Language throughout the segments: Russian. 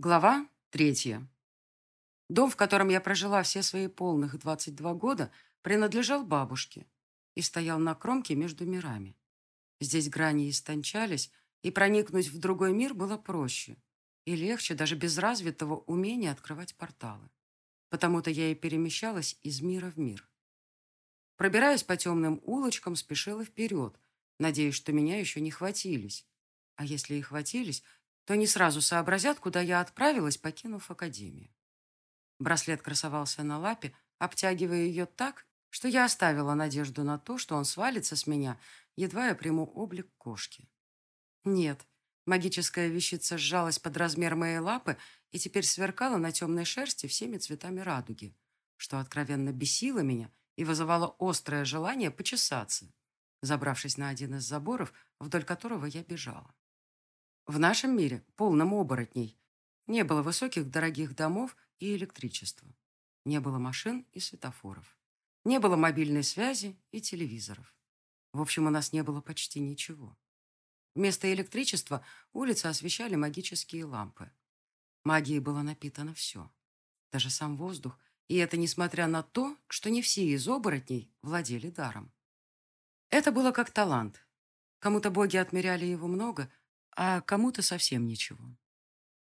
Глава третья. Дом, в котором я прожила все свои полных 22 года, принадлежал бабушке и стоял на кромке между мирами. Здесь грани истончались, и проникнуть в другой мир было проще и легче даже без развитого умения открывать порталы. Потому-то я и перемещалась из мира в мир. Пробираясь по темным улочкам, спешила вперед, надеясь, что меня еще не хватились. А если и хватились, то не сразу сообразят, куда я отправилась, покинув академию. Браслет красовался на лапе, обтягивая ее так, что я оставила надежду на то, что он свалится с меня, едва я приму облик кошки. Нет, магическая вещица сжалась под размер моей лапы и теперь сверкала на темной шерсти всеми цветами радуги, что откровенно бесило меня и вызывало острое желание почесаться, забравшись на один из заборов, вдоль которого я бежала. В нашем мире, полном оборотней, не было высоких дорогих домов и электричества. Не было машин и светофоров. Не было мобильной связи и телевизоров. В общем, у нас не было почти ничего. Вместо электричества улицы освещали магические лампы. Магией было напитано все. Даже сам воздух. И это несмотря на то, что не все из оборотней владели даром. Это было как талант. Кому-то боги отмеряли его много, а кому-то совсем ничего.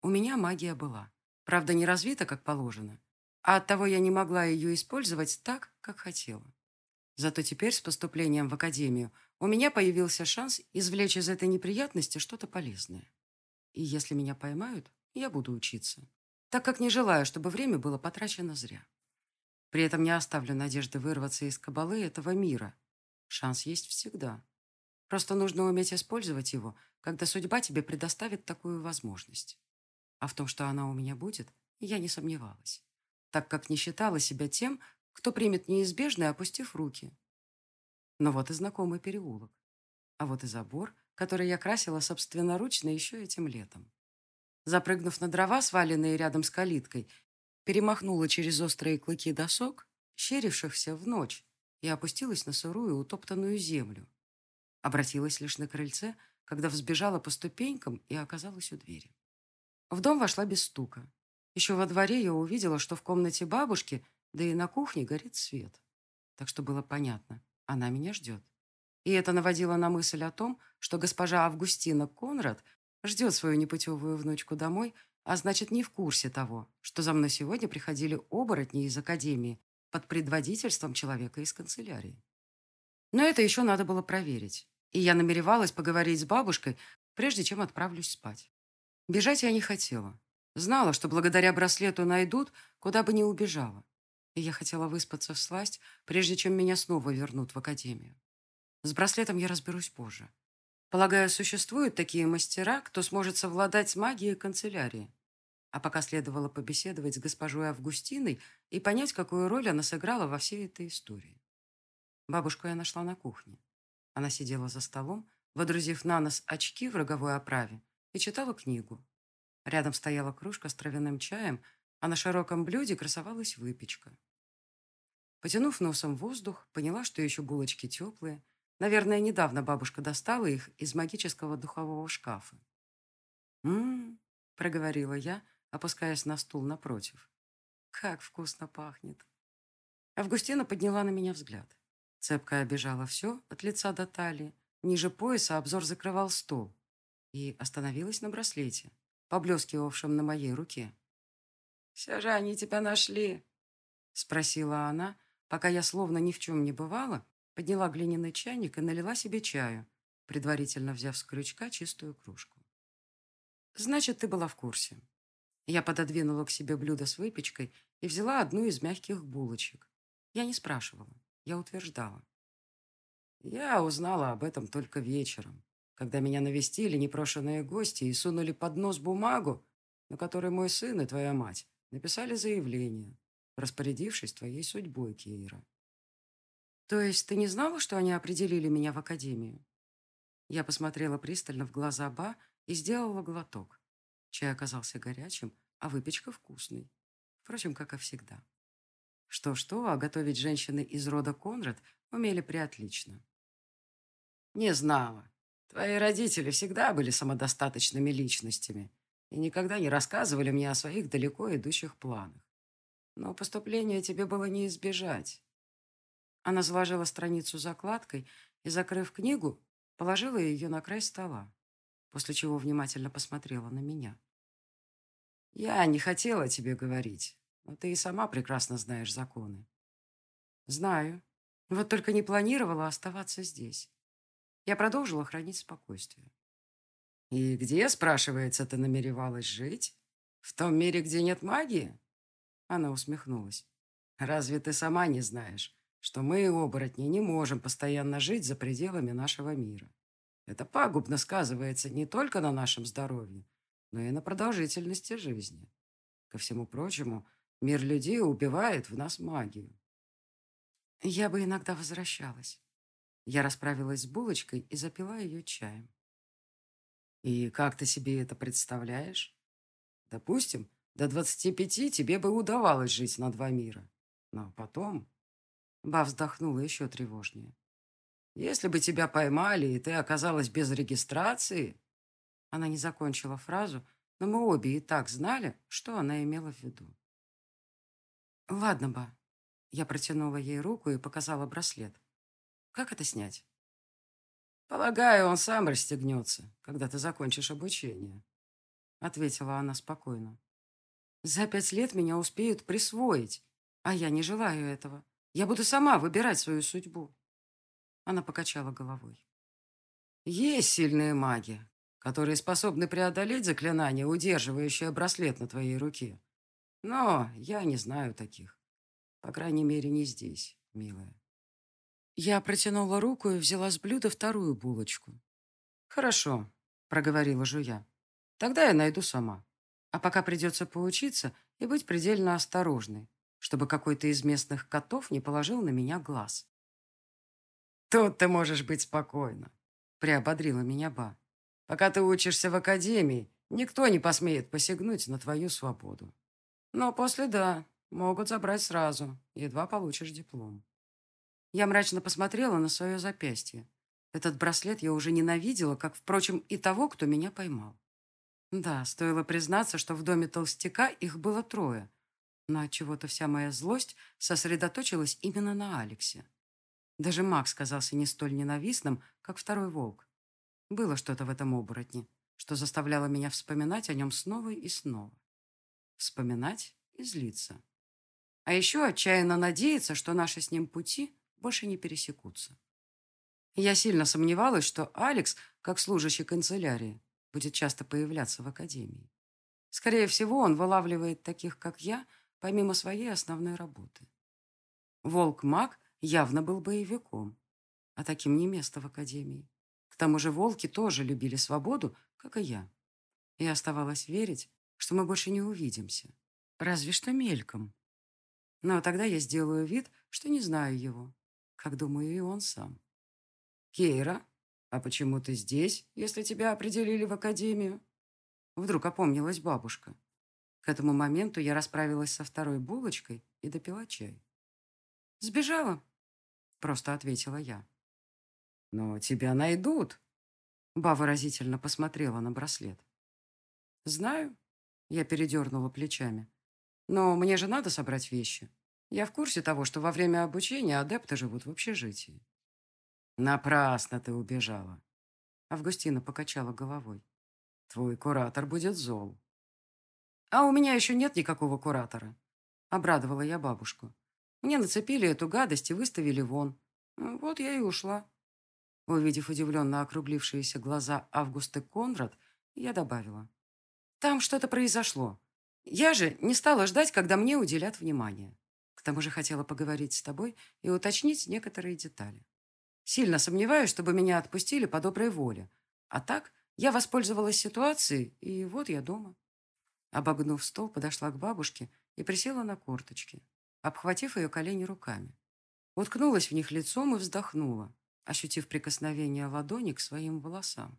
У меня магия была. Правда, не развита, как положено. А оттого я не могла ее использовать так, как хотела. Зато теперь с поступлением в академию у меня появился шанс извлечь из этой неприятности что-то полезное. И если меня поймают, я буду учиться, так как не желаю, чтобы время было потрачено зря. При этом не оставлю надежды вырваться из кабалы этого мира. Шанс есть всегда. Просто нужно уметь использовать его, когда судьба тебе предоставит такую возможность. А в том, что она у меня будет, я не сомневалась, так как не считала себя тем, кто примет неизбежное, опустив руки. Но вот и знакомый переулок. А вот и забор, который я красила собственноручно еще этим летом. Запрыгнув на дрова, сваленные рядом с калиткой, перемахнула через острые клыки досок, щерившихся в ночь, и опустилась на сырую утоптанную землю. Обратилась лишь на крыльце, когда взбежала по ступенькам и оказалась у двери. В дом вошла без стука. Еще во дворе я увидела, что в комнате бабушки, да и на кухне горит свет. Так что было понятно, она меня ждет. И это наводило на мысль о том, что госпожа Августина Конрад ждет свою непутевую внучку домой, а значит, не в курсе того, что за мной сегодня приходили оборотни из академии под предводительством человека из канцелярии. Но это еще надо было проверить. И я намеревалась поговорить с бабушкой, прежде чем отправлюсь спать. Бежать я не хотела. Знала, что благодаря браслету найдут, куда бы ни убежала. И я хотела выспаться в сласть, прежде чем меня снова вернут в академию. С браслетом я разберусь позже. Полагаю, существуют такие мастера, кто сможет совладать с магией канцелярии. А пока следовало побеседовать с госпожой Августиной и понять, какую роль она сыграла во всей этой истории. Бабушку я нашла на кухне. Она сидела за столом, водрузив на нос очки в роговой оправе, и читала книгу. Рядом стояла кружка с травяным чаем, а на широком блюде красовалась выпечка. Потянув носом воздух, поняла, что еще булочки теплые. Наверное, недавно бабушка достала их из магического духового шкафа. «М-м-м», проговорила я, опускаясь на стул напротив. «Как вкусно пахнет!» Августина подняла на меня взгляд. Цепка обижала все от лица до талии. Ниже пояса обзор закрывал стол. И остановилась на браслете, поблескивавшем на моей руке. «Все же они тебя нашли?» Спросила она, пока я, словно ни в чем не бывало, подняла глиняный чайник и налила себе чаю, предварительно взяв с крючка чистую кружку. «Значит, ты была в курсе». Я пододвинула к себе блюдо с выпечкой и взяла одну из мягких булочек. Я не спрашивала. Я утверждала. Я узнала об этом только вечером, когда меня навестили непрошенные гости и сунули под нос бумагу, на которой мой сын и твоя мать написали заявление, распорядившись твоей судьбой, Кейра. То есть ты не знала, что они определили меня в академию? Я посмотрела пристально в глаза Ба и сделала глоток. Чай оказался горячим, а выпечка вкусной. Впрочем, как и всегда. Что-что, а готовить женщины из рода Конрад умели приотлично. «Не знала. Твои родители всегда были самодостаточными личностями. и никогда не рассказывали мне о своих далеко идущих планах. Но поступление тебе было не избежать. Она заложила страницу закладкой и, закрыв книгу, положила ее на край стола, после чего внимательно посмотрела на меня. «Я не хотела тебе говорить, ты и сама прекрасно знаешь законы». «Знаю. Вот только не планировала оставаться здесь». Я продолжила хранить спокойствие. «И где, спрашивается, ты намеревалась жить? В том мире, где нет магии?» Она усмехнулась. «Разве ты сама не знаешь, что мы, оборотни, не можем постоянно жить за пределами нашего мира? Это пагубно сказывается не только на нашем здоровье, но и на продолжительности жизни. Ко всему прочему, мир людей убивает в нас магию. Я бы иногда возвращалась. Я расправилась с булочкой и запила ее чаем. И как ты себе это представляешь? Допустим, до 25 тебе бы удавалось жить на два мира. Но потом... Ба вздохнула еще тревожнее. Если бы тебя поймали, и ты оказалась без регистрации... Она не закончила фразу, но мы обе и так знали, что она имела в виду. «Ладно, Ба». Я протянула ей руку и показала браслет. «Как это снять?» «Полагаю, он сам расстегнется, когда ты закончишь обучение», — ответила она спокойно. «За пять лет меня успеют присвоить, а я не желаю этого. Я буду сама выбирать свою судьбу». Она покачала головой. «Есть сильные маги, которые способны преодолеть заклинание, удерживающее браслет на твоей руке. Но я не знаю таких. По крайней мере, не здесь, милая». Я протянула руку и взяла с блюда вторую булочку. «Хорошо», — проговорила жуя. «Тогда я найду сама. А пока придется поучиться и быть предельно осторожной, чтобы какой-то из местных котов не положил на меня глаз». «Тут ты можешь быть спокойна», — приободрила меня Ба. «Пока ты учишься в академии, никто не посмеет посягнуть на твою свободу. Но после да, могут забрать сразу, едва получишь диплом». Я мрачно посмотрела на свое запястье. Этот браслет я уже ненавидела, как, впрочем, и того, кто меня поймал. Да, стоило признаться, что в доме толстяка их было трое, но от чего то вся моя злость сосредоточилась именно на Алексе. Даже Макс казался не столь ненавистным, как второй волк. Было что-то в этом оборотне, что заставляло меня вспоминать о нем снова и снова. Вспоминать и злиться. А еще отчаянно надеяться, что наши с ним пути больше не пересекутся. Я сильно сомневалась, что Алекс, как служащий канцелярии, будет часто появляться в академии. Скорее всего, он вылавливает таких, как я, помимо своей основной работы. Волк-маг явно был боевиком, а таким не место в академии. К тому же волки тоже любили свободу, как и я. И оставалось верить, что мы больше не увидимся. Разве что мельком. Но тогда я сделаю вид, что не знаю его, как, думаю, и он сам. «Кейра, а почему ты здесь, если тебя определили в академию?» Вдруг опомнилась бабушка. К этому моменту я расправилась со второй булочкой и допила чай. «Сбежала», — просто ответила я. «Но тебя найдут», — Ба выразительно посмотрела на браслет. «Знаю», — я передернула плечами. «Но мне же надо собрать вещи. Я в курсе того, что во время обучения адепты живут в общежитии. Напрасно ты убежала. Августина покачала головой. Твой куратор будет зол. А у меня еще нет никакого куратора. Обрадовала я бабушку. Мне нацепили эту гадость и выставили вон. Вот я и ушла. Увидев удивленно округлившиеся глаза Августы Конрад, я добавила. Там что-то произошло. Я же не стала ждать, когда мне уделят внимание. К тому же хотела поговорить с тобой и уточнить некоторые детали. Сильно сомневаюсь, чтобы меня отпустили по доброй воле. А так я воспользовалась ситуацией, и вот я дома. Обогнув стол, подошла к бабушке и присела на корточки, обхватив ее колени руками. Уткнулась в них лицом и вздохнула, ощутив прикосновение ладони к своим волосам.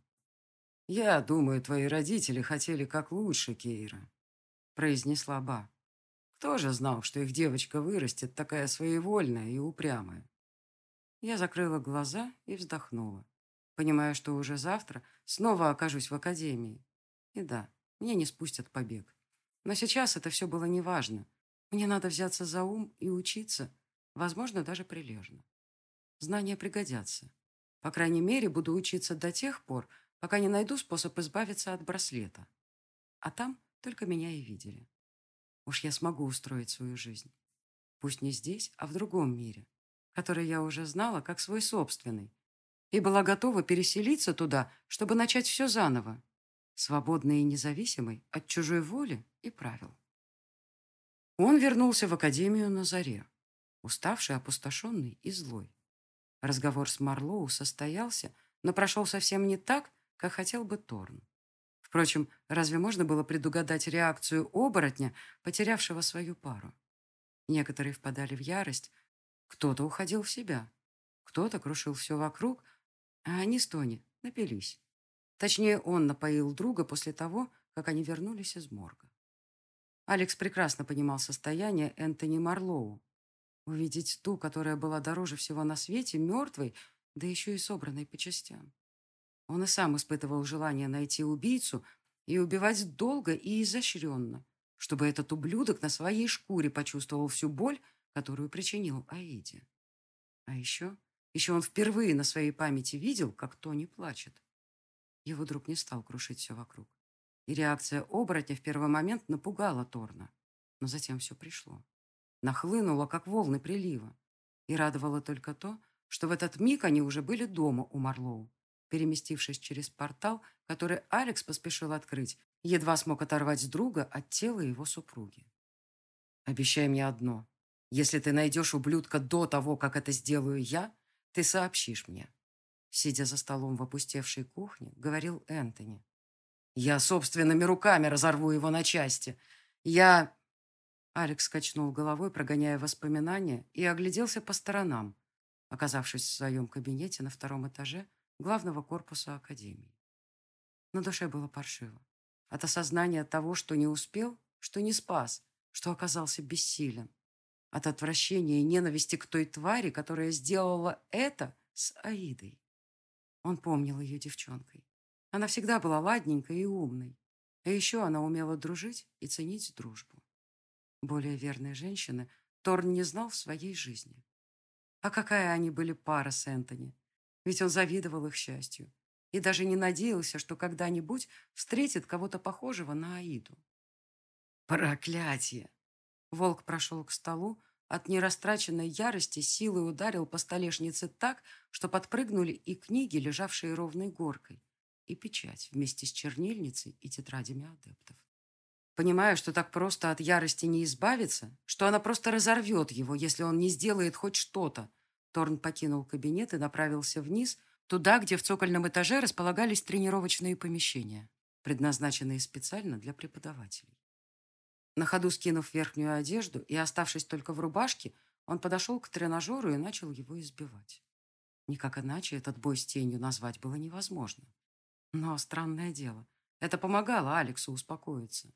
«Я думаю, твои родители хотели как лучше, Кейра», — произнесла Ба. Кто же знал, что их девочка вырастет такая своевольная и упрямая? Я закрыла глаза и вздохнула, понимая, что уже завтра снова окажусь в академии. И да, мне не спустят побег. Но сейчас это все было неважно. Мне надо взяться за ум и учиться, возможно, даже прилежно. Знания пригодятся. По крайней мере, буду учиться до тех пор, пока не найду способ избавиться от браслета. А там только меня и видели. Уж я смогу устроить свою жизнь. Пусть не здесь, а в другом мире, который я уже знала как свой собственный, и была готова переселиться туда, чтобы начать все заново, свободной и независимой от чужой воли и правил. Он вернулся в академию на заре, уставший, опустошенный и злой. Разговор с Марлоу состоялся, но прошел совсем не так, как хотел бы Торн. Впрочем, разве можно было предугадать реакцию оборотня, потерявшего свою пару? Некоторые впадали в ярость, кто-то уходил в себя, кто-то крушил все вокруг, а они с Тони напились. Точнее, он напоил друга после того, как они вернулись из морга. Алекс прекрасно понимал состояние Энтони Марлоу. Увидеть ту, которая была дороже всего на свете, мертвой, да еще и собранной по частям. Он и сам испытывал желание найти убийцу и убивать долго и изощренно, чтобы этот ублюдок на своей шкуре почувствовал всю боль, которую причинил Аиде. А еще, еще он впервые на своей памяти видел, как Тони плачет. Его друг не стал крушить все вокруг. И реакция оборотня в первый момент напугала Торна. Но затем все пришло. Нахлынуло, как волны прилива. И радовало только то, что в этот миг они уже были дома у Марлоу переместившись через портал, который Алекс поспешил открыть, едва смог оторвать друга от тела его супруги. «Обещай мне одно. Если ты найдешь ублюдка до того, как это сделаю я, ты сообщишь мне». Сидя за столом в опустевшей кухне, говорил Энтони. «Я собственными руками разорву его на части. Я...» Алекс качнул головой, прогоняя воспоминания, и огляделся по сторонам. Оказавшись в своем кабинете на втором этаже, главного корпуса Академии. На душе было паршиво. От осознания того, что не успел, что не спас, что оказался бессилен. От отвращения и ненависти к той твари, которая сделала это с Аидой. Он помнил ее девчонкой. Она всегда была ладненькой и умной. А еще она умела дружить и ценить дружбу. Более верной женщины Торн не знал в своей жизни. А какая они были пара с Энтони, ведь он завидовал их счастью и даже не надеялся, что когда-нибудь встретит кого-то похожего на Аиду. Проклятие! Волк прошел к столу, от нерастраченной ярости силой ударил по столешнице так, что подпрыгнули и книги, лежавшие ровной горкой, и печать вместе с чернильницей и тетрадями адептов. Понимая, что так просто от ярости не избавиться, что она просто разорвет его, если он не сделает хоть что-то, Торн покинул кабинет и направился вниз, туда, где в цокольном этаже располагались тренировочные помещения, предназначенные специально для преподавателей. На ходу скинув верхнюю одежду и оставшись только в рубашке, он подошел к тренажеру и начал его избивать. Никак иначе этот бой с тенью назвать было невозможно. Но странное дело, это помогало Алексу успокоиться.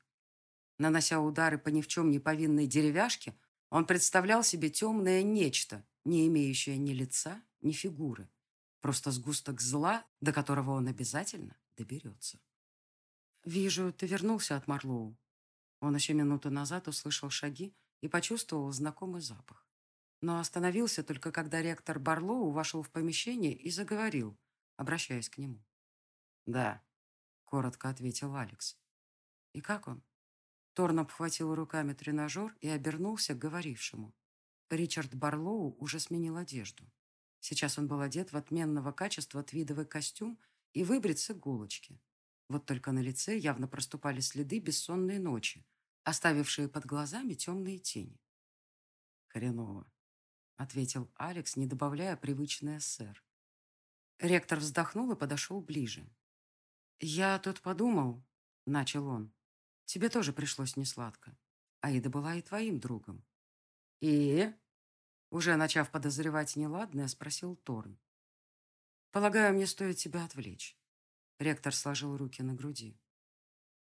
Нанося удары по ни в чем не повинной деревяшке, он представлял себе темное нечто, не имеющая ни лица, ни фигуры. Просто сгусток зла, до которого он обязательно доберется. «Вижу, ты вернулся от Марлоу». Он еще минуту назад услышал шаги и почувствовал знакомый запах. Но остановился только, когда ректор Барлоу вошел в помещение и заговорил, обращаясь к нему. «Да», — коротко ответил Алекс. «И как он?» Торн обхватил руками тренажер и обернулся к говорившему. Ричард Барлоу уже сменил одежду. Сейчас он был одет в отменного качества твидовый костюм и выбрит с иголочки. Вот только на лице явно проступали следы бессонной ночи, оставившие под глазами темные тени. «Хреново», — ответил Алекс, не добавляя привычное «сэр». Ректор вздохнул и подошел ближе. «Я тут подумал», — начал он, — «тебе тоже пришлось несладко. Аида была и твоим другом. «И?» Уже начав подозревать неладное, спросил Торн. «Полагаю, мне стоит тебя отвлечь». Ректор сложил руки на груди.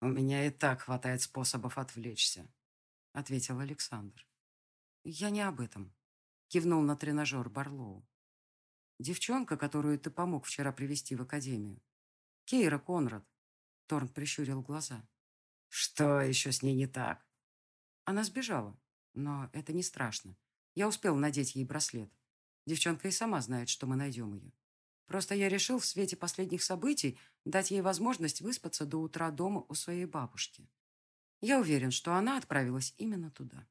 «У меня и так хватает способов отвлечься», — ответил Александр. «Я не об этом», — кивнул на тренажер Барлоу. «Девчонка, которую ты помог вчера привести в академию. Кейра Конрад», — Торн прищурил глаза. Что еще с ней не так? Она сбежала, но это не страшно. Я успел надеть ей браслет. Девчонка и сама знает, что мы найдем ее. Просто я решил в свете последних событий дать ей возможность выспаться до утра дома у своей бабушки. Я уверен, что она отправилась именно туда.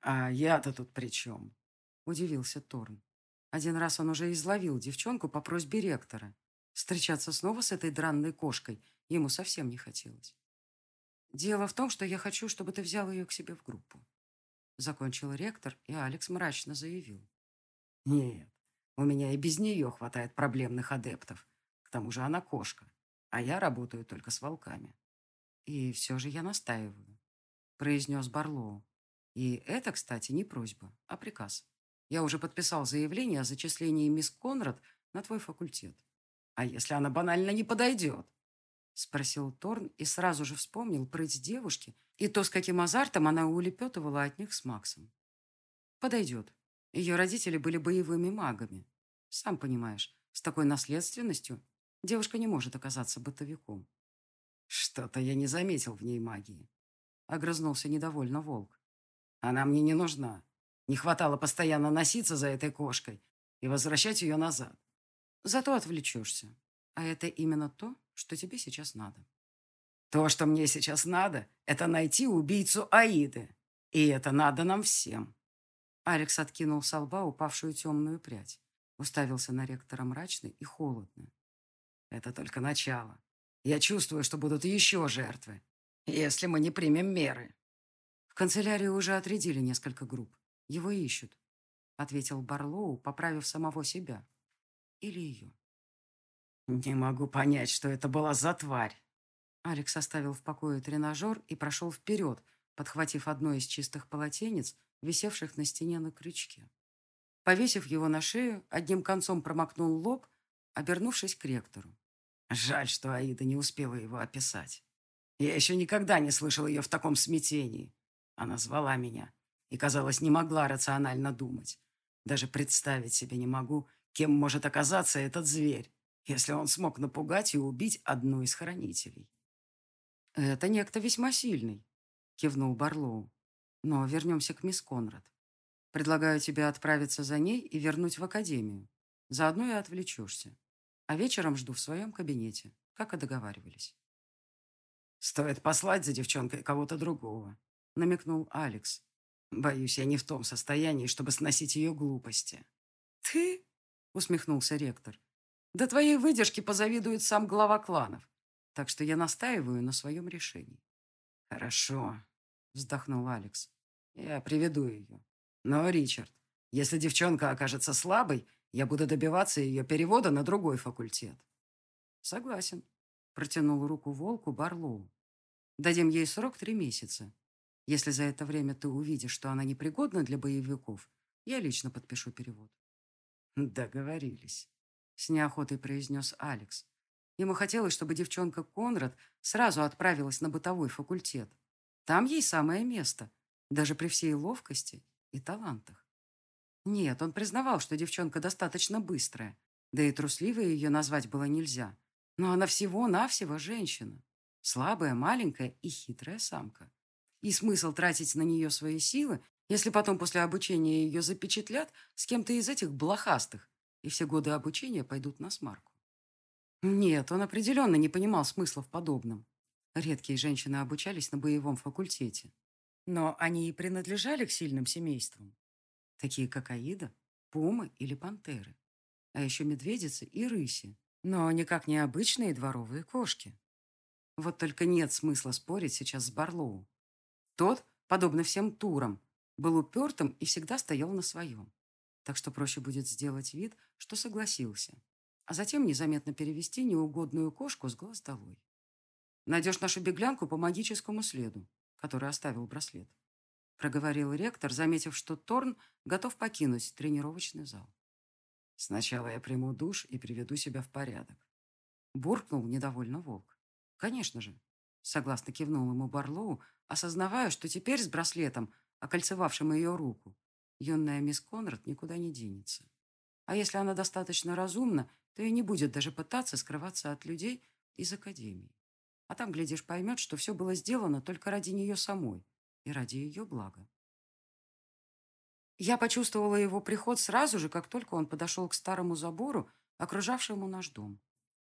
«А я-то тут при чем?» – удивился Торн. Один раз он уже изловил девчонку по просьбе ректора. Встречаться снова с этой дранной кошкой ему совсем не хотелось. «Дело в том, что я хочу, чтобы ты взял ее к себе в группу». Закончил ректор, и Алекс мрачно заявил. «Нет, у меня и без нее хватает проблемных адептов. К тому же она кошка, а я работаю только с волками». «И все же я настаиваю», — произнес Барлоу. «И это, кстати, не просьба, а приказ. Я уже подписал заявление о зачислении мисс Конрад на твой факультет». «А если она банально не подойдет?» — спросил Торн и сразу же вспомнил прыть девушки и то, с каким азартом она улепетывала от них с Максом. «Подойдет. Ее родители были боевыми магами. Сам понимаешь, с такой наследственностью девушка не может оказаться бытовиком». «Что-то я не заметил в ней магии», — огрызнулся недовольно волк. «Она мне не нужна. Не хватало постоянно носиться за этой кошкой и возвращать ее назад. Зато отвлечешься. А это именно то, что тебе сейчас надо. То, что мне сейчас надо, это найти убийцу Аиды. И это надо нам всем. Алекс откинул с лба упавшую темную прядь. Уставился на ректора мрачно и холодно. Это только начало. Я чувствую, что будут еще жертвы, если мы не примем меры. В канцелярии уже отрядили несколько групп. Его ищут, ответил Барлоу, поправив самого себя. Или ее. «Не могу понять, что это была за тварь». Алекс оставил в покое тренажер и прошел вперед, подхватив одно из чистых полотенец, висевших на стене на крючке. Повесив его на шею, одним концом промокнул лоб, обернувшись к ректору. Жаль, что Аида не успела его описать. Я еще никогда не слышал ее в таком смятении. Она звала меня и, казалось, не могла рационально думать. Даже представить себе не могу, кем может оказаться этот зверь если он смог напугать и убить одну из хранителей. «Это некто весьма сильный», — кивнул Барлоу. «Но вернемся к мисс Конрад. Предлагаю тебе отправиться за ней и вернуть в академию. Заодно и отвлечешься. А вечером жду в своем кабинете, как и договаривались». «Стоит послать за девчонкой кого-то другого», — намекнул Алекс. «Боюсь, я не в том состоянии, чтобы сносить ее глупости». «Ты?» — усмехнулся ректор. До твоей выдержки позавидует сам глава кланов. Так что я настаиваю на своем решении. Хорошо, вздохнул Алекс. Я приведу ее. Но, Ричард, если девчонка окажется слабой, я буду добиваться ее перевода на другой факультет. Согласен. Протянул руку волку Барлоу. Дадим ей срок три месяца. Если за это время ты увидишь, что она непригодна для боевиков, я лично подпишу перевод. Договорились с неохотой произнес Алекс. Ему хотелось, чтобы девчонка Конрад сразу отправилась на бытовой факультет. Там ей самое место, даже при всей ловкости и талантах. Нет, он признавал, что девчонка достаточно быстрая, да и трусливой ее назвать было нельзя. Но она всего-навсего женщина. Слабая, маленькая и хитрая самка. И смысл тратить на нее свои силы, если потом после обучения ее запечатлят с кем-то из этих блохастых, и все годы обучения пойдут на смарку. Нет, он определенно не понимал смысла в подобном. Редкие женщины обучались на боевом факультете. Но они и принадлежали к сильным семействам. Такие как Аида, Пумы или Пантеры. А еще медведицы и рыси. Но никак не обычные дворовые кошки. Вот только нет смысла спорить сейчас с Барлоу. Тот, подобно всем турам, был упертым и всегда стоял на своем так что проще будет сделать вид, что согласился, а затем незаметно перевести неугодную кошку с глаз долой. Найдешь нашу беглянку по магическому следу, который оставил браслет. Проговорил ректор, заметив, что Торн готов покинуть тренировочный зал. Сначала я приму душ и приведу себя в порядок. Буркнул недовольно волк. Конечно же. Согласно кивнул ему Барлоу, осознавая, что теперь с браслетом, окольцевавшим ее руку, юная мисс Конрад никуда не денется. А если она достаточно разумна, то и не будет даже пытаться скрываться от людей из академии. а там, глядишь, поймет, что все было сделано только ради нее самой и ради ее блага. Я почувствовала его приход сразу же, как только он подошел к старому забору, окружавшему наш дом.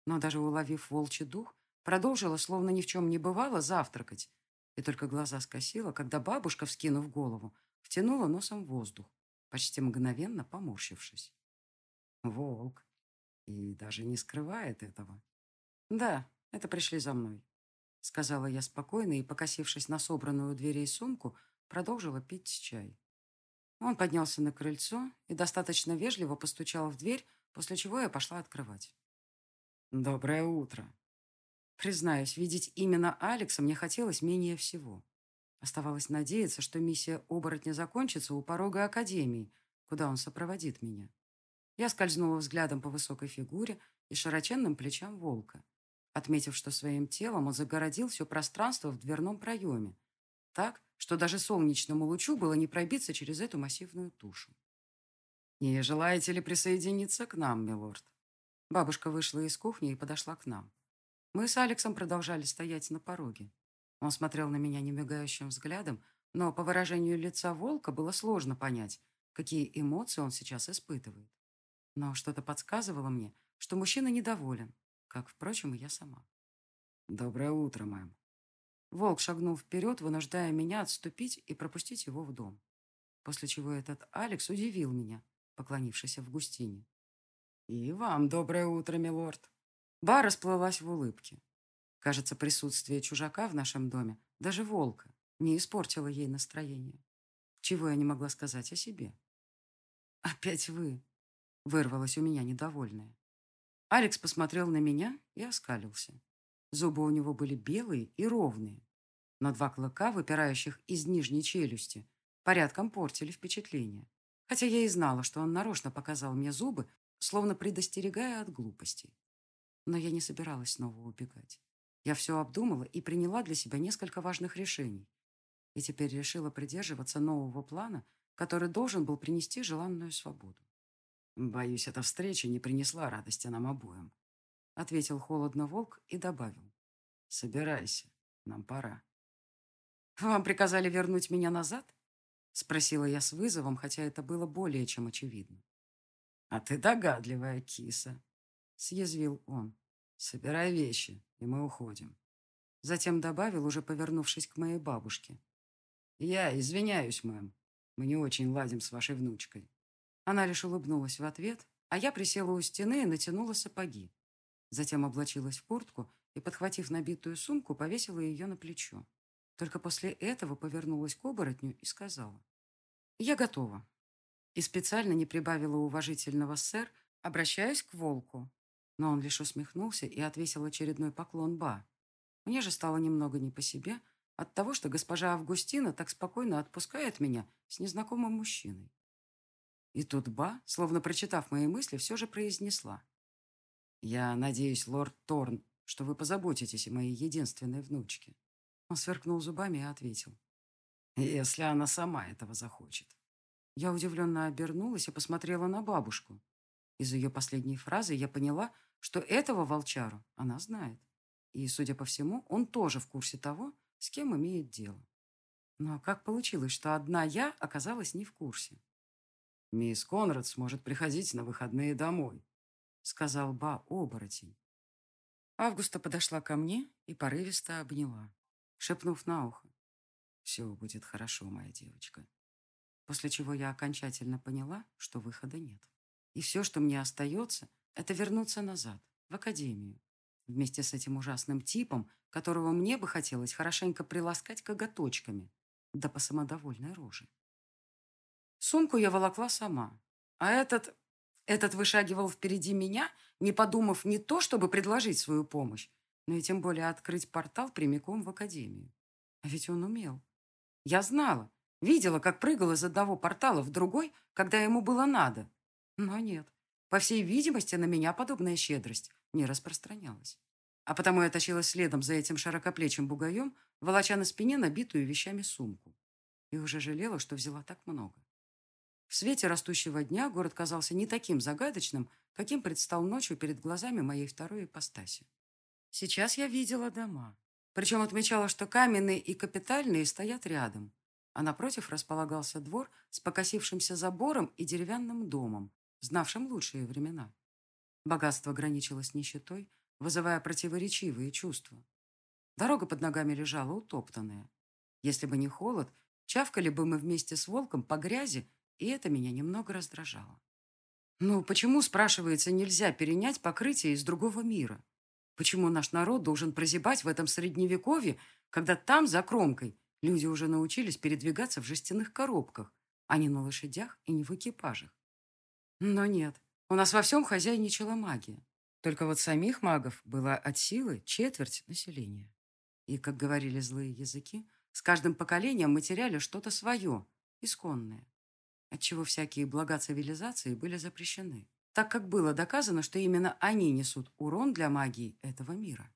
Но даже уловив волчий дух, продолжила, словно ни в чем не бывало, завтракать, и только глаза скосила, когда бабушка, вскинув голову, втянула носом воздух, почти мгновенно поморщившись. Волк. И даже не скрывает этого. Да, это пришли за мной. Сказала я спокойно и, покосившись на собранную у дверей сумку, продолжила пить чай. Он поднялся на крыльцо и достаточно вежливо постучал в дверь, после чего я пошла открывать. «Доброе утро», Признаюсь, видеть именно Алекса мне хотелось менее всего. Оставалось надеяться, что миссия оборотня закончится у порога Академии, куда он сопроводит меня. Я скользнула взглядом по высокой фигуре и широченным плечам волка, отметив, что своим телом он загородил все пространство в дверном проеме, так, что даже солнечному лучу было не пробиться через эту массивную тушу. «Не желаете ли присоединиться к нам, милорд?» Бабушка вышла из кухни и подошла к нам. Мы с Алексом продолжали стоять на пороге. Он смотрел на меня немигающим взглядом, но по выражению лица волка было сложно понять, какие эмоции он сейчас испытывает. Но что-то подсказывало мне, что мужчина недоволен, как, впрочем, и я сама. «Доброе утро, мэм». Волк шагнул вперед, вынуждая меня отступить и пропустить его в дом. После чего этот Алекс удивил меня, поклонившись в густине. «И вам доброе утро, милорд». Ба расплылась в улыбке. Кажется, присутствие чужака в нашем доме, даже волка, не испортило ей настроение. Чего я не могла сказать о себе? «Опять вы!» — вырвалась у меня недовольная. Алекс посмотрел на меня и оскалился. Зубы у него были белые и ровные, но два клыка, выпирающих из нижней челюсти, порядком портили впечатление. Хотя я и знала, что он нарочно показал мне зубы, словно предостерегая от глупостей. Но я не собиралась снова убегать. Я все обдумала и приняла для себя несколько важных решений. И теперь решила придерживаться нового плана, который должен был принести желанную свободу. «Боюсь, эта встреча не принесла радости нам обоим», — ответил холодно волк и добавил. «Собирайся, нам пора». «Вам приказали вернуть меня назад?» — спросила я с вызовом, хотя это было более чем очевидно. «А ты догадливая киса», — съязвил он. «Собирай вещи, и мы уходим». Затем добавил, уже повернувшись к моей бабушке. «Я извиняюсь, мэм. Мы не очень ладим с вашей внучкой». Она лишь улыбнулась в ответ, а я присела у стены и натянула сапоги. Затем облачилась в куртку и, подхватив набитую сумку, повесила ее на плечо. Только после этого повернулась к оборотню и сказала. «Я готова». И специально не прибавила уважительного «сэр», обращаясь к волку, но он лишь усмехнулся и отвесил очередной поклон Ба. Мне же стало немного не по себе от того, что госпожа Августина так спокойно отпускает меня с незнакомым мужчиной. И тут Ба, словно прочитав мои мысли, все же произнесла. «Я надеюсь, лорд Торн, что вы позаботитесь о моей единственной внучке». Он сверкнул зубами и ответил. «Если она сама этого захочет». Я удивленно обернулась и посмотрела на бабушку. Из ее последней фразы я поняла, что этого волчару она знает. И, судя по всему, он тоже в курсе того, с кем имеет дело. Но как получилось, что одна я оказалась не в курсе? «Мисс Конрад сможет приходить на выходные домой», — сказал Ба-оборотень. Августа подошла ко мне и порывисто обняла, шепнув на ухо. «Все будет хорошо, моя девочка». После чего я окончательно поняла, что выхода нет. И все, что мне остается, это вернуться назад, в академию, вместе с этим ужасным типом, которого мне бы хотелось хорошенько приласкать коготочками, да по самодовольной роже. Сумку я волокла сама, а этот... Этот вышагивал впереди меня, не подумав не то, чтобы предложить свою помощь, но и тем более открыть портал прямиком в академию. А ведь он умел. Я знала, видела, как прыгал из одного портала в другой, когда ему было надо. Но нет, по всей видимости, на меня подобная щедрость не распространялась. А потому я тащилась следом за этим широкоплечим бугаем, волоча на спине набитую вещами сумку. И уже жалела, что взяла так много. В свете растущего дня город казался не таким загадочным, каким предстал ночью перед глазами моей второй ипостаси. Сейчас я видела дома. Причем отмечала, что каменные и капитальные стоят рядом, а напротив располагался двор с покосившимся забором и деревянным домом, знавшим лучшие времена. Богатство граничило нищетой, вызывая противоречивые чувства. Дорога под ногами лежала утоптанная. Если бы не холод, чавкали бы мы вместе с волком по грязи, и это меня немного раздражало. Ну, почему, спрашивается, нельзя перенять покрытие из другого мира? Почему наш народ должен прозябать в этом средневековье, когда там, за кромкой, люди уже научились передвигаться в жестяных коробках, а не на лошадях и не в экипажах? Но нет, у нас во всем хозяйничала магия. Только вот самих магов было от силы четверть населения. И, как говорили злые языки, с каждым поколением мы теряли что-то свое, исконное, отчего всякие блага цивилизации были запрещены так как было доказано, что именно они несут урон для магии этого мира.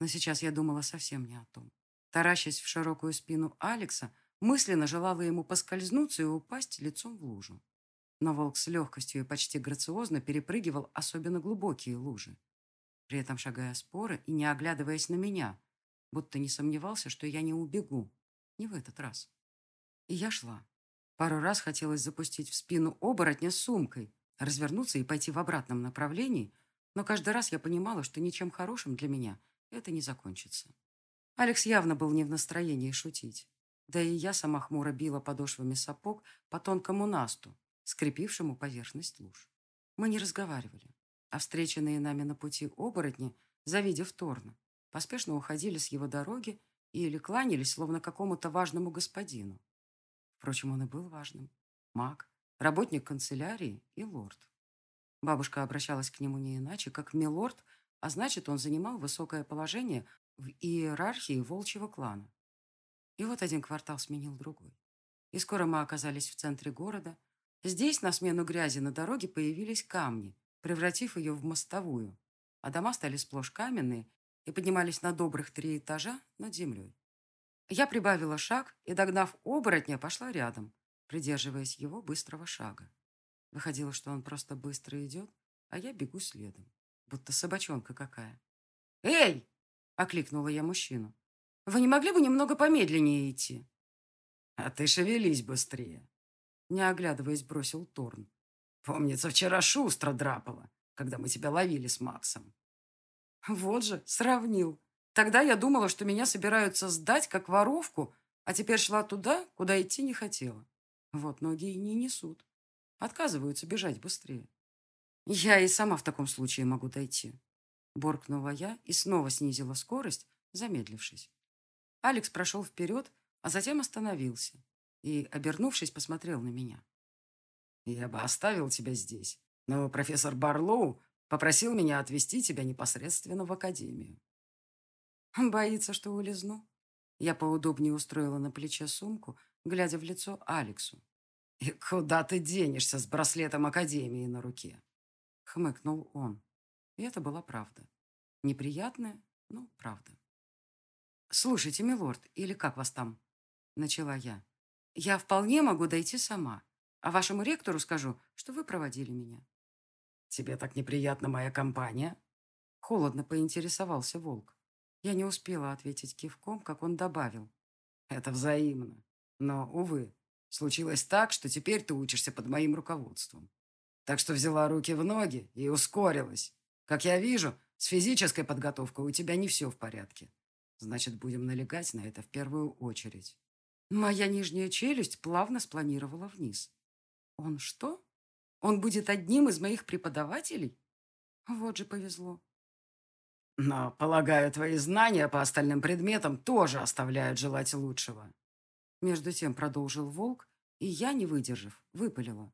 Но сейчас я думала совсем не о том. Таращась в широкую спину Алекса, мысленно желала ему поскользнуться и упасть лицом в лужу. Но волк с легкостью и почти грациозно перепрыгивал особенно глубокие лужи, при этом шагая споры и не оглядываясь на меня, будто не сомневался, что я не убегу. Не в этот раз. И я шла. Пару раз хотелось запустить в спину оборотня с сумкой, развернуться и пойти в обратном направлении, но каждый раз я понимала, что ничем хорошим для меня это не закончится. Алекс явно был не в настроении шутить. Да и я сама хмуро била подошвами сапог по тонкому насту, скрепившему поверхность луж. Мы не разговаривали, а встреченные нами на пути оборотни, завидев Торна, поспешно уходили с его дороги или кланялись, словно какому-то важному господину. Впрочем, он и был важным. Маг, работник канцелярии и лорд. Бабушка обращалась к нему не иначе, как милорд, а значит, он занимал высокое положение в иерархии волчьего клана. И вот один квартал сменил другой. И скоро мы оказались в центре города. Здесь на смену грязи на дороге появились камни, превратив ее в мостовую, а дома стали сплошь каменные и поднимались на добрых три этажа над землей. Я прибавила шаг и, догнав оборотня, пошла рядом, придерживаясь его быстрого шага. Выходило, что он просто быстро идет, а я бегу следом, будто собачонка какая. «Эй!» — окликнула я мужчину. «Вы не могли бы немного помедленнее идти?» «А ты шевелись быстрее!» Не оглядываясь, бросил Торн. «Помнится, вчера шустро драпала, когда мы тебя ловили с Максом». «Вот же, сравнил. Тогда я думала, что меня собираются сдать как воровку, а теперь шла туда, куда идти не хотела. Вот ноги и не несут. Отказываются бежать быстрее. Я и сама в таком случае могу дойти. Боркнула я и снова снизила скорость, замедлившись. Алекс прошел вперед, а затем остановился и, обернувшись, посмотрел на меня. «Я бы оставил тебя здесь, но профессор Барлоу попросил меня отвезти тебя непосредственно в академию». «Боится, что улизну?» Я поудобнее устроила на плече сумку, глядя в лицо Алексу. «И куда ты денешься с браслетом Академии на руке?» Хмыкнул он. И это была правда. Неприятная, но правда. «Слушайте, милорд, или как вас там?» Начала я. «Я вполне могу дойти сама, а вашему ректору скажу, что вы проводили меня». «Тебе так неприятна моя компания?» Холодно поинтересовался волк. Я не успела ответить кивком, как он добавил. «Это взаимно. Но, увы, случилось так, что теперь ты учишься под моим руководством. Так что взяла руки в ноги и ускорилась. Как я вижу, с физической подготовкой у тебя не все в порядке. Значит, будем налегать на это в первую очередь. Моя нижняя челюсть плавно спланировала вниз. Он что? Он будет одним из моих преподавателей? Вот же повезло. Но, полагаю, твои знания по остальным предметам тоже оставляют желать лучшего. Между тем продолжил волк, и я, не выдержав, выпалила.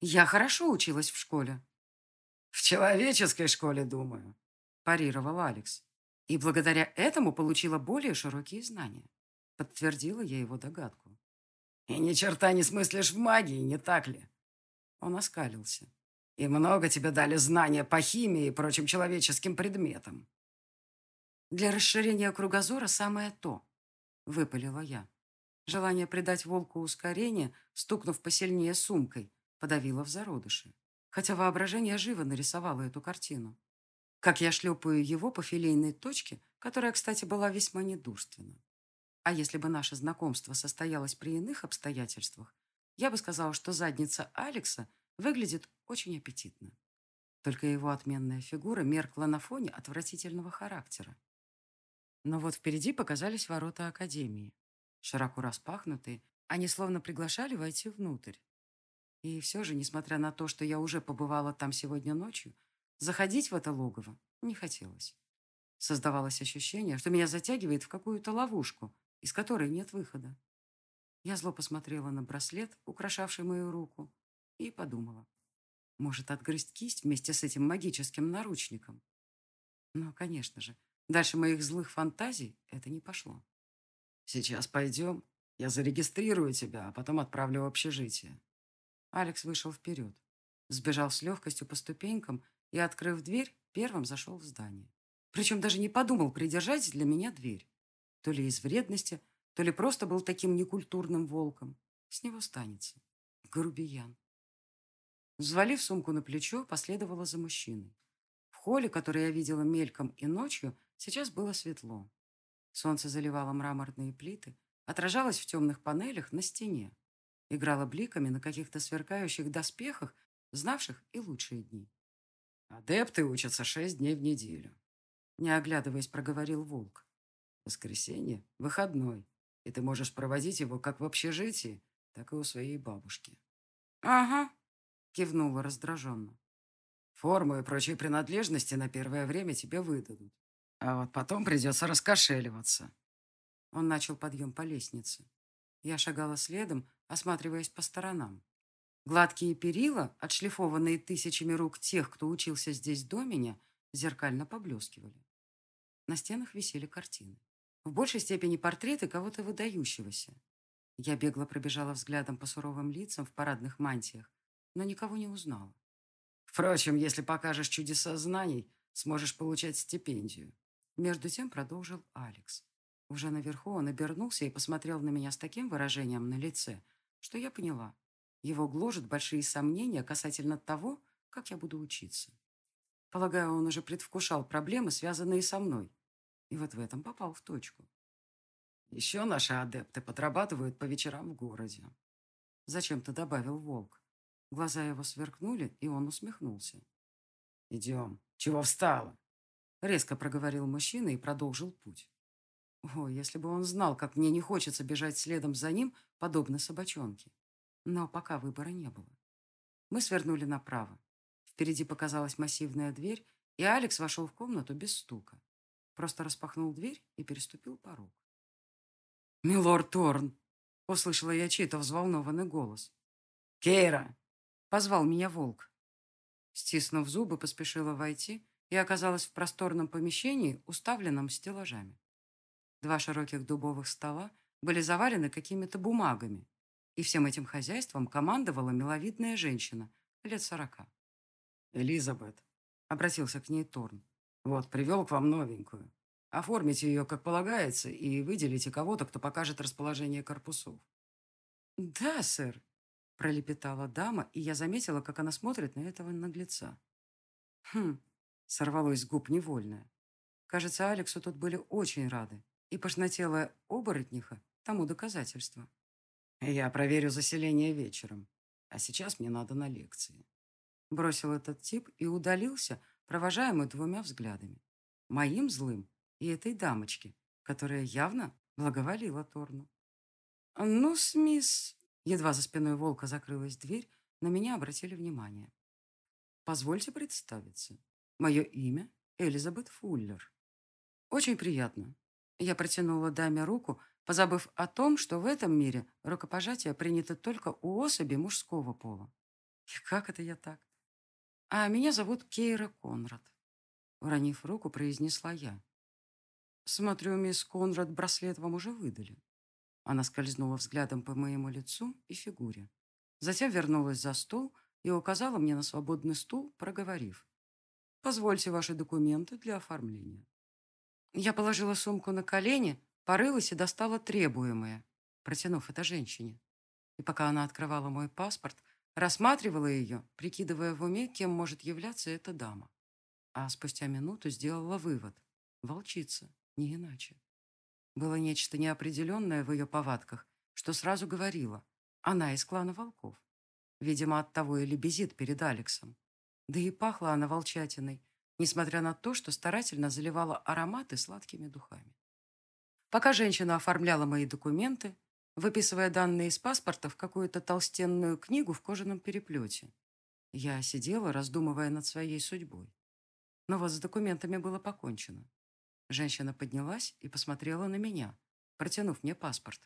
Я хорошо училась в школе. В человеческой школе, думаю, парировал Алекс. И благодаря этому получила более широкие знания. Подтвердила я его догадку. И ни черта не смыслишь в магии, не так ли? Он оскалился. И много тебе дали знания по химии и прочим человеческим предметам. Для расширения кругозора самое то, выпалила я. Желание придать волку ускорение, стукнув посильнее сумкой, подавило в зародыше. Хотя воображение живо нарисовало эту картину. как я шлепаю его по филейной точке, которая, кстати, была весьма недурственна. А если бы наше знакомство состоялось при иных обстоятельствах, я бы сказала, что задница Алекса выглядит очень аппетитно. Только его отменная фигура меркла на фоне отвратительного характера. Но вот впереди показались ворота Академии. Широко распахнутые, они словно приглашали войти внутрь. И все же, несмотря на то, что я уже побывала там сегодня ночью, заходить в это логово не хотелось. Создавалось ощущение, что меня затягивает в какую-то ловушку, из которой нет выхода. Я зло посмотрела на браслет, украшавший мою руку, и подумала. Может, отгрызть кисть вместе с этим магическим наручником? Но, конечно же, дальше моих злых фантазий это не пошло. «Сейчас пойдем. Я зарегистрирую тебя, а потом отправлю в общежитие». Алекс вышел вперед, сбежал с легкостью по ступенькам и, открыв дверь, первым зашел в здание. Причем даже не подумал придержать для меня дверь. То ли из вредности, то ли просто был таким некультурным волком. С него станется. Грубиян. Взвалив сумку на плечо, последовала за мужчиной. В холле, который я видела мельком и ночью, сейчас было светло. Солнце заливало мраморные плиты, отражалось в темных панелях на стене. Играло бликами на каких-то сверкающих доспехах, знавших и лучшие дни. «Адепты учатся шесть дней в неделю», — не оглядываясь, проговорил Волк. «Воскресенье — выходной, и ты можешь проводить его как в общежитии, так и у своей бабушки». «Ага», — кивнула раздраженно. «Форму и прочие принадлежности на первое время тебе выдадут, а вот потом придется раскошеливаться». Он начал подъем по лестнице. Я шагала следом, осматриваясь по сторонам. Гладкие перила, отшлифованные тысячами рук тех, кто учился здесь до меня, зеркально поблескивали. На стенах висели картины. В большей степени портреты кого-то выдающегося. Я бегло пробежала взглядом по суровым лицам в парадных мантиях, но никого не узнала. Впрочем, если покажешь чудеса знаний, сможешь получать стипендию. Между тем продолжил Алекс. Уже наверху он обернулся и посмотрел на меня с таким выражением на лице, что я поняла. Его гложат большие сомнения касательно того, как я буду учиться. Полагаю, он уже предвкушал проблемы, связанные со мной. И вот в этом попал в точку. Еще наши адепты подрабатывают по вечерам в городе. Зачем-то добавил волк. Глаза его сверкнули, и он усмехнулся. «Идем. Чего встала?» Резко проговорил мужчина и продолжил путь. О, если бы он знал, как мне не хочется бежать следом за ним, подобно собачонке. Но пока выбора не было. Мы свернули направо. Впереди показалась массивная дверь, и Алекс вошел в комнату без стука. Просто распахнул дверь и переступил порог. «Милорд Торн!» — услышала я чей-то взволнованный голос. «Кейра!» — позвал меня волк. Стиснув зубы, поспешила войти и оказалась в просторном помещении, уставленном стеллажами. Два широких дубовых стола были завалены какими-то бумагами, и всем этим хозяйством командовала миловидная женщина лет сорока. «Элизабет», — обратился к ней Торн, — «вот, привел к вам новенькую. Оформите ее, как полагается, и выделите кого-то, кто покажет расположение корпусов». «Да, сэр», — пролепетала дама, и я заметила, как она смотрит на этого наглеца. «Хм», — сорвалось с губ невольное. Кажется, Алексу тут были очень рады, и пошнотелая оборотниха тому доказательство. Я проверю заселение вечером, а сейчас мне надо на лекции. Бросил этот тип и удалился, провожаемый двумя взглядами. Моим злым и этой дамочки, которая явно благоволила Торну. «Ну, мисс...» Едва за спиной волка закрылась дверь, на меня обратили внимание. «Позвольте представиться. Мое имя Элизабет Фуллер. Очень приятно. Я протянула даме руку, позабыв о том, что в этом мире рукопожатие принято только у особи мужского пола. И как это я так? А меня зовут Кейра Конрад. Уронив руку, произнесла я. Смотрю, мисс Конрад, браслет вам уже выдали. Она скользнула взглядом по моему лицу и фигуре. Затем вернулась за стол и указала мне на свободный стул, проговорив. «Позвольте ваши документы для оформления». Я положила сумку на колени, порылась и достала требуемое, протянув это женщине. И пока она открывала мой паспорт, рассматривала ее, прикидывая в уме, кем может являться эта дама. а спустя минуту сделала вывод. Волчица, не иначе. Было нечто неопределенное в ее повадках, что сразу говорила. Она из клана волков. Видимо, от того и лебезит перед Алексом. Да и пахла она волчатиной, несмотря на то, что старательно заливала ароматы сладкими духами. Пока женщина оформляла мои документы, выписывая данные из паспорта в какую-то толстенную книгу в кожаном переплете, я сидела, раздумывая над своей судьбой. Но вот с документами было покончено. Женщина поднялась и посмотрела на меня, протянув мне паспорт.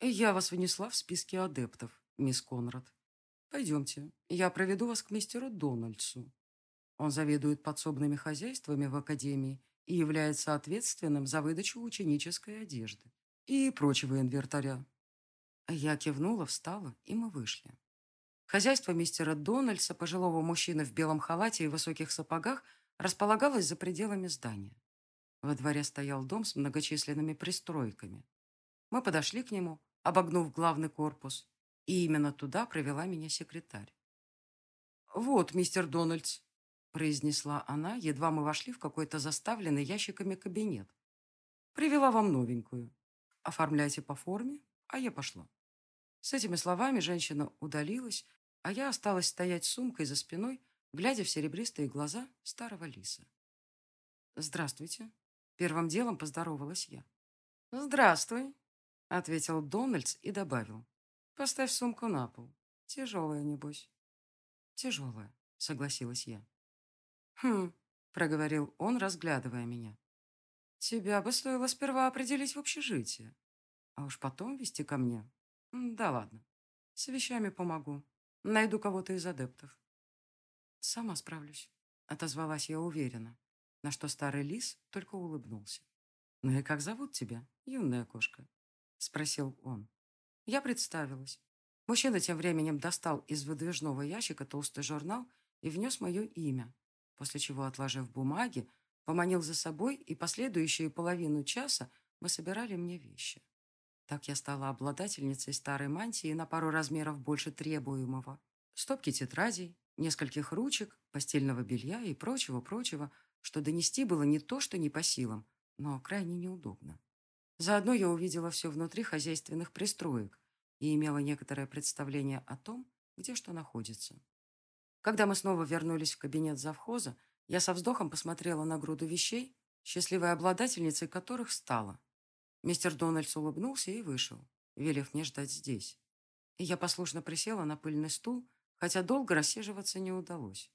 «Я вас внесла в списки адептов, мисс Конрад. Пойдемте, я проведу вас к мистеру Дональдсу. Он заведует подсобными хозяйствами в академии и является ответственным за выдачу ученической одежды и прочего инвентаря». Я кивнула, встала, и мы вышли. Хозяйство мистера Дональдса, пожилого мужчины в белом халате и высоких сапогах, располагалось за пределами здания. Во дворе стоял дом с многочисленными пристройками. Мы подошли к нему, обогнув главный корпус, и именно туда провела меня секретарь. «Вот, мистер Дональдс», — произнесла она, едва мы вошли в какой-то заставленный ящиками кабинет. «Привела вам новенькую. Оформляйте по форме, а я пошла». С этими словами женщина удалилась, а я осталась стоять с сумкой за спиной, глядя в серебристые глаза старого лиса. «Здравствуйте», Первым делом поздоровалась я. «Здравствуй», — ответил Дональдс и добавил. «Поставь сумку на пол. Тяжелая, небось». «Тяжелая», — согласилась я. «Хм», — проговорил он, разглядывая меня. «Тебя бы стоило сперва определить в общежитие, а уж потом вести ко мне. Да ладно, с вещами помогу. Найду кого-то из адептов». «Сама справлюсь», — отозвалась я уверенно на что старый лис только улыбнулся. «Ну и как зовут тебя, юная кошка?» — спросил он. Я представилась. Мужчина тем временем достал из выдвижного ящика толстый журнал и внес мое имя, после чего, отложив бумаги, поманил за собой, и последующую половину часа мы собирали мне вещи. Так я стала обладательницей старой мантии на пару размеров больше требуемого, стопки тетрадей, нескольких ручек, постельного белья и прочего-прочего, что донести было не то, что не по силам, но крайне неудобно. Заодно я увидела все внутри хозяйственных пристроек и имела некоторое представление о том, где что находится. Когда мы снова вернулись в кабинет завхоза, я со вздохом посмотрела на груду вещей, счастливой обладательницей которых стала. Мистер Дональдс улыбнулся и вышел, велев мне ждать здесь. И я послушно присела на пыльный стул, хотя долго рассиживаться не удалось.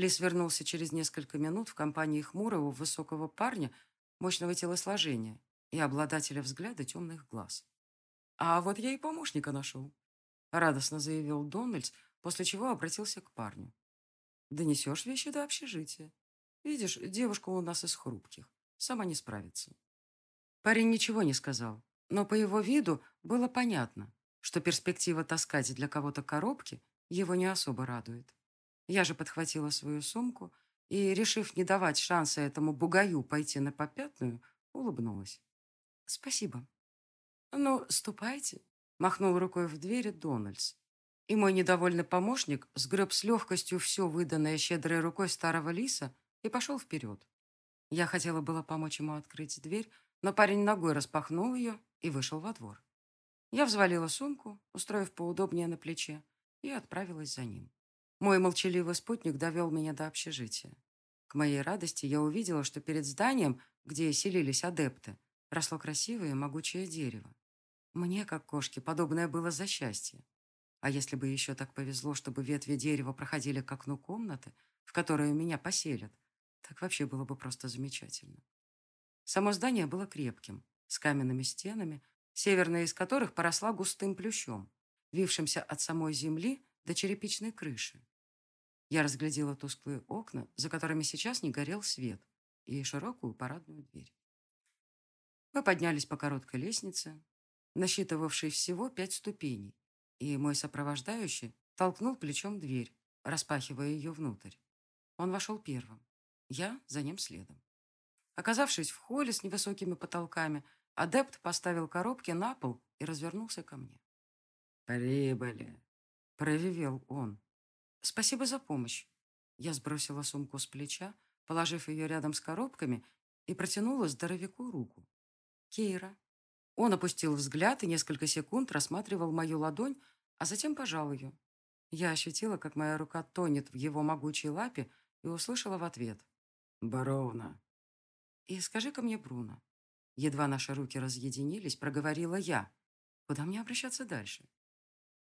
Лис вернулся через несколько минут в компании хмурого высокого парня мощного телосложения и обладателя взгляда темных глаз. «А вот я и помощника нашел», — радостно заявил Дональдс, после чего обратился к парню. «Донесешь вещи до общежития. Видишь, девушка у нас из хрупких, сама не справится». Парень ничего не сказал, но по его виду было понятно, что перспектива таскать для кого-то коробки его не особо радует. Я же подхватила свою сумку и, решив не давать шанса этому бугаю пойти на попятную, улыбнулась. «Спасибо». «Ну, ступайте», — махнул рукой в двери Дональдс. И мой недовольный помощник сгреб с легкостью все выданное щедрой рукой старого лиса и пошел вперед. Я хотела было помочь ему открыть дверь, но парень ногой распахнул ее и вышел во двор. Я взвалила сумку, устроив поудобнее на плече, и отправилась за ним. Мой молчаливый спутник довел меня до общежития. К моей радости я увидела, что перед зданием, где селились адепты, росло красивое могучее дерево. Мне, как кошке, подобное было за счастье. А если бы еще так повезло, чтобы ветви дерева проходили к окну комнаты, в которой меня поселят, так вообще было бы просто замечательно. Само здание было крепким, с каменными стенами, северная из которых поросла густым плющом, вившимся от самой земли до черепичной крыши. Я разглядела тусклые окна, за которыми сейчас не горел свет, и широкую парадную дверь. Мы поднялись по короткой лестнице, насчитывавшей всего пять ступеней, и мой сопровождающий толкнул плечом дверь, распахивая ее внутрь. Он вошел первым, я за ним следом. Оказавшись в холле с невысокими потолками, адепт поставил коробки на пол и развернулся ко мне. «Прибыли!» — проревел он. «Спасибо за помощь». Я сбросила сумку с плеча, положив ее рядом с коробками, и протянула здоровяку руку. «Кейра». Он опустил взгляд и несколько секунд рассматривал мою ладонь, а затем пожал ее. Я ощутила, как моя рука тонет в его могучей лапе и услышала в ответ. «Баровна». «И скажи-ка мне, Бруно». Едва наши руки разъединились, проговорила я. «Куда мне обращаться дальше?»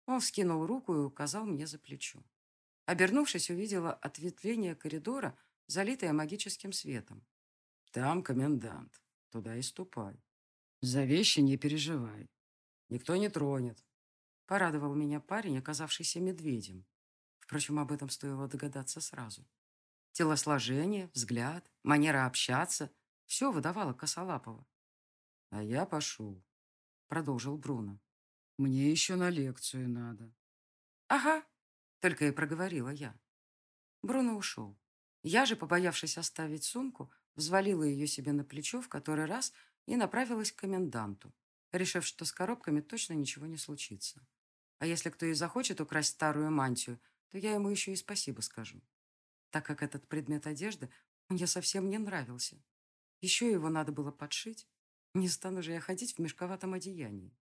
Он вскинул руку и указал мне за плечо. Обернувшись, увидела ответвление коридора, залитое магическим светом. «Там комендант. Туда и ступай. За вещи не переживай. Никто не тронет. Порадовал меня парень, оказавшийся медведем. Впрочем, об этом стоило догадаться сразу. Телосложение, взгляд, манера общаться — все выдавало Косолапова. «А я пошел», — продолжил Бруно. «Мне еще на лекцию надо». «Ага», — только и проговорила я. Бруно ушел. Я же, побоявшись оставить сумку, взвалила ее себе на плечо в который раз и направилась к коменданту, решив, что с коробками точно ничего не случится. А если кто и захочет украсть старую мантию, то я ему еще и спасибо скажу, так как этот предмет одежды мне совсем не нравился. Еще его надо было подшить. Не стану же я ходить в мешковатом одеянии.